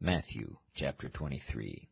Matthew chapter 23.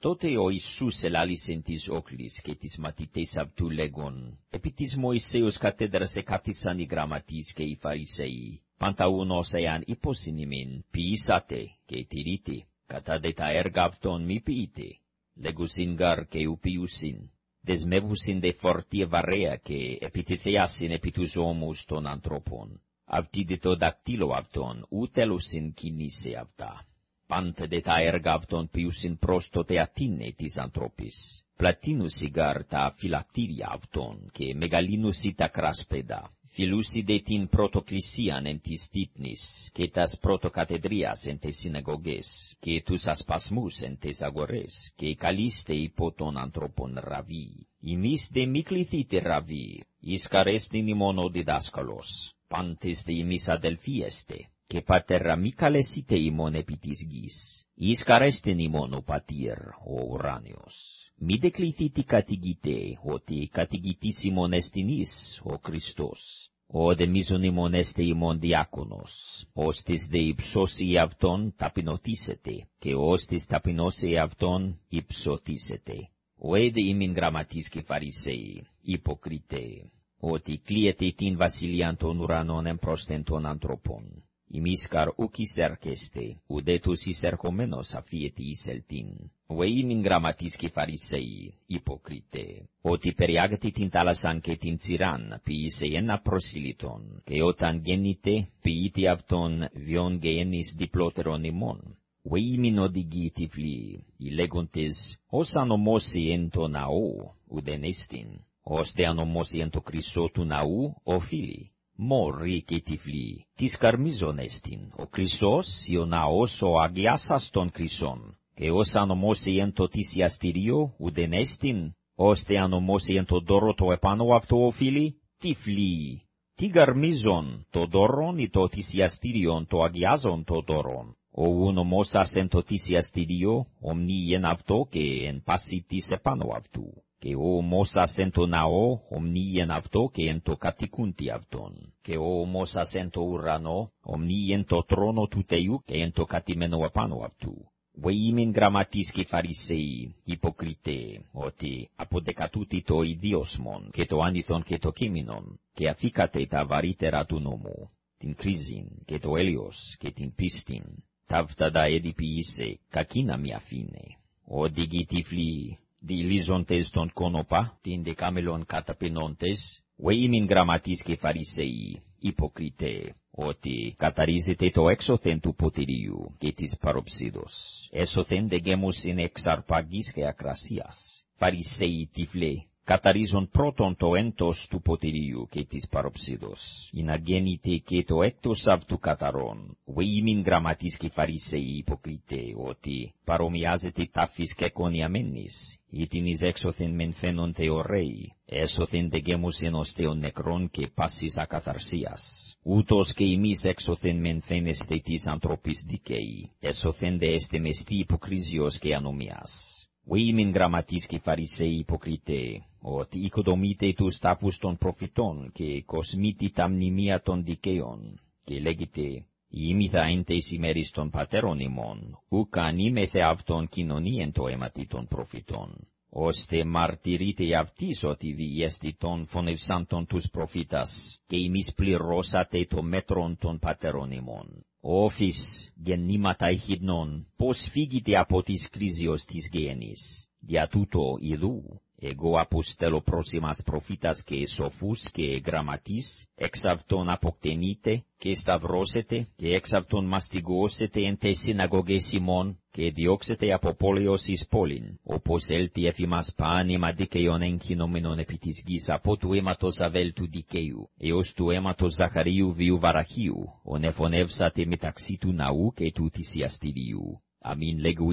Τότε ο Ιησούς ελάλησεν της όχλης και τις μαθητές αυτού λέγον, επί της Μωυσέως κατέδρας εκάθισαν οι γραμματείς και οι Φαρισαίοι, πάνταούν ως εάν υποσυνημήν, ποιήσατε και τηρείτε, κατά δε τα έργα αυτών μη ποιείτε, λέγουσιν γαρ και ουπιούσιν, δεσμεύουσιν δε φορτία βαρέα και επιτιθέασιν επί τους ώμους των ανθρώπων. Αυτοί δε το δακτύλο αυτών ούτελουσιν κινήσε αυτά πάντα δε τα έργα αυτών ποιούσιν προς το θεατίνε της ανθρώπης. Πλατίνουσι γαρ τα φυλακτήρια αυτών και μεγαλίνουσι τα κράσπεδα. Φιλούσι δε την πρωτοκλησίαν εν της τύπνης και τας πρωτοκατεδρίας εν τες συναγωγές και τους ασπασμούς εν τες αγορές και καλείστε υπό των ανθρώπων ραβί. Ημείς δε μη κληθείτε ραβί, εις καρέστην ημών ο διδάσκαλος, πάντες δε ημείς αδελφίεστε, και πατέρα μη καλέσετε ημών επί της γης, εις καρέστην ημών ο πατήρ, ο ουράνιος. Μη δεκληθείτε κατηγητέ, ότι κατηγητής ημών εστιν εις, ο Χριστός. Ο δε μίζον ημών εστε ημών διάκονος, ώστις δε υψώσει αυτόν ταπεινωτήσετε, και ώστις ταπεινώσει αυτόν υψωτήσετε. Ο έδε ημιν γραμματής και φαρισαίοι, υποκριτέ, ότι κλείεται την βασιλείαν των ουρανών εμπρόστεν των ανθρώπων ημίσκαρ ουκ εισέρχεστε, ουδέ τους εισερχομένος αφιέτη εισελτήν. Βε ημιν γραμματείς και φαρισαίοι, υποκρίτε, ότι περιάγετε την θάλασσαν και την τσιράν, ποιήσε ένα προσιλητον, και όταν γέννητε, ποιείτε αυτον βιον γέννης διπλότερον ημών. Βε ημιν οδηγεί τυφλοί, οι λέγοντες, ως ανομώσει εν το ναό, ουδεν εστιν, ως δε ανομώσει εν το κρυσό του ναού, οφείλει μόρι και τυφλή, της καρμίζων εστιν, ο Χριστός ή ο ναός ο αγιάσας των Χριστών, και ως ανομώσει εν το θυσιαστήριο ουδεν εστιν, ώστε ανομώσει εν το δώρο το επάνω αυτό οφείλει, τυφλή. Τι γαρμίζον το δώρον ή το θυσιαστήριον το αγιάζον το δώρον, ο ουνομόσας εν το θυσιαστήριο, ομνί εν αυτό και εν πάση της επάνω αυτού και ο μόσας εν το ναό ομνί εν αυτό και εν το κατοικούντι αυτόν, και ο μόσας εν το ουρανό ομνί εν το τρόνο του Θεού και εν το κατημένο επάνω αυτού. Βε ημιν γραμματείς και φαρισαίοι, υποκριτέ, ότι αποδεκατούτι το ιδιόσμον και το άνηθον και το κείμενον, και αφήκατε τα βαρύτερα του νόμου, την κρίζιν και το έλιος και την πίστην, ταύτα δα εδιποιήσε, κακίνα μη αφήνε. Οδηγεί τυφλοί, διηλίζοντες τον κόνοπα, την δεκάμελον καταπινόντες, βε ημιν γραμματείς και φαρισαίοι, υποκριτέ, ότι καταρίζεται το έξωθεν του ποτηρίου και της παροψίδος, έσωθεν δε γέμους είναι εξαρπαγής και ακρασίας. Φαρισαίοι τυφλέ, καταρίζον πρώτον το έντος του ποτηρίου και της παροψίδος, να γέννητε και το έκτος αυτού καταρών. Βε ημιν γραμματείς και φαρισαίοι υποκριτέ, ότι παρομοιάζεται τάφης και κονιαμένης, ήτιν εις έξωθεν μεν φαίνονται ωραίοι, έσωθεν δε γέμους ενός θεων νεκρών και πάσης ακαθαρσίας. Ούτως και εμείς έξωθεν μεν φαίνεστε της ανθρωπής δικαίοι, έσωθεν δε έστε μεστή υποκρίζιος και ανομιάς. Βε ημιν γραμματείς και φαρισαίοι υποκριτέ, ότι οικοδομείτε τους τάφους των προφητών και κοσμείτε τα μνημεία των δικαίων, και λέγεται, ημίθα εν τες ημέρης των πατέρων ημών, ουκ ανήμεθε αυτον κοινωνίεν το αίματι των προφητών, ώστε μαρτυρείτε αυτής ότι διέστη των φωνευσάντων τους προφήτας, και ημείς πληρώσατε το μέτρον των πατέρων ημών. Όφης γεννήματα ηχidνών, πώς φύγετε από της κρίζιος της γέννης, δια τούτο ιδού, εγώ αποστέλω πρόσημας προφήτας και σοφούς και γραμματείς, εξ αυτών αποκτενείτε και σταυρώσετε και εξ αυτών μαστιγώσετε εν τες συναγωγές ημών και διώξετε από πόλεως εις πόλην, όπως έλθει εφημάς πάνημα δικαιών εγκοινωμένων επί της γης από του αίματος Αβέλ του δικαίου, έως του αίματος Ζαχαρίου βιου Βαραχίου, ον εφωνεύσατε μεταξύ του ναού και του θυσιαστηρίου. Αμήν λέγου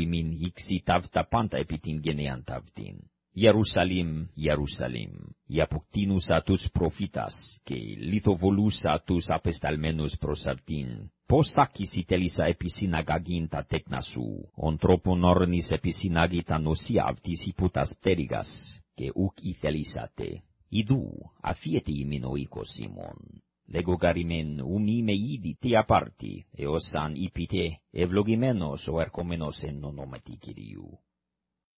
ημίν ήξη ταύτα πάντα επί την γενεάν ταύτην. Ιερουσαλήμ, Ιερουσαλήμ, η αποκτήνουσα τους προφήτας και λιθοβολούσα τους απεσταλμένους προς αυτήν. Πώς άκηση τέλησα επί συναγαγήν τα τέκνα σου, ον τρόπον όρνης επί συνάγη τα νοσία αυτής υπούτας πτέρυγας, και ουκ ηθελήσατε. Ιδού, αφιέτη ημίν ο οίκος ημών. legogarimen umi meidi te aparti, eosan ipite, evlogimenos o erkomenos en nonomati Kyriou.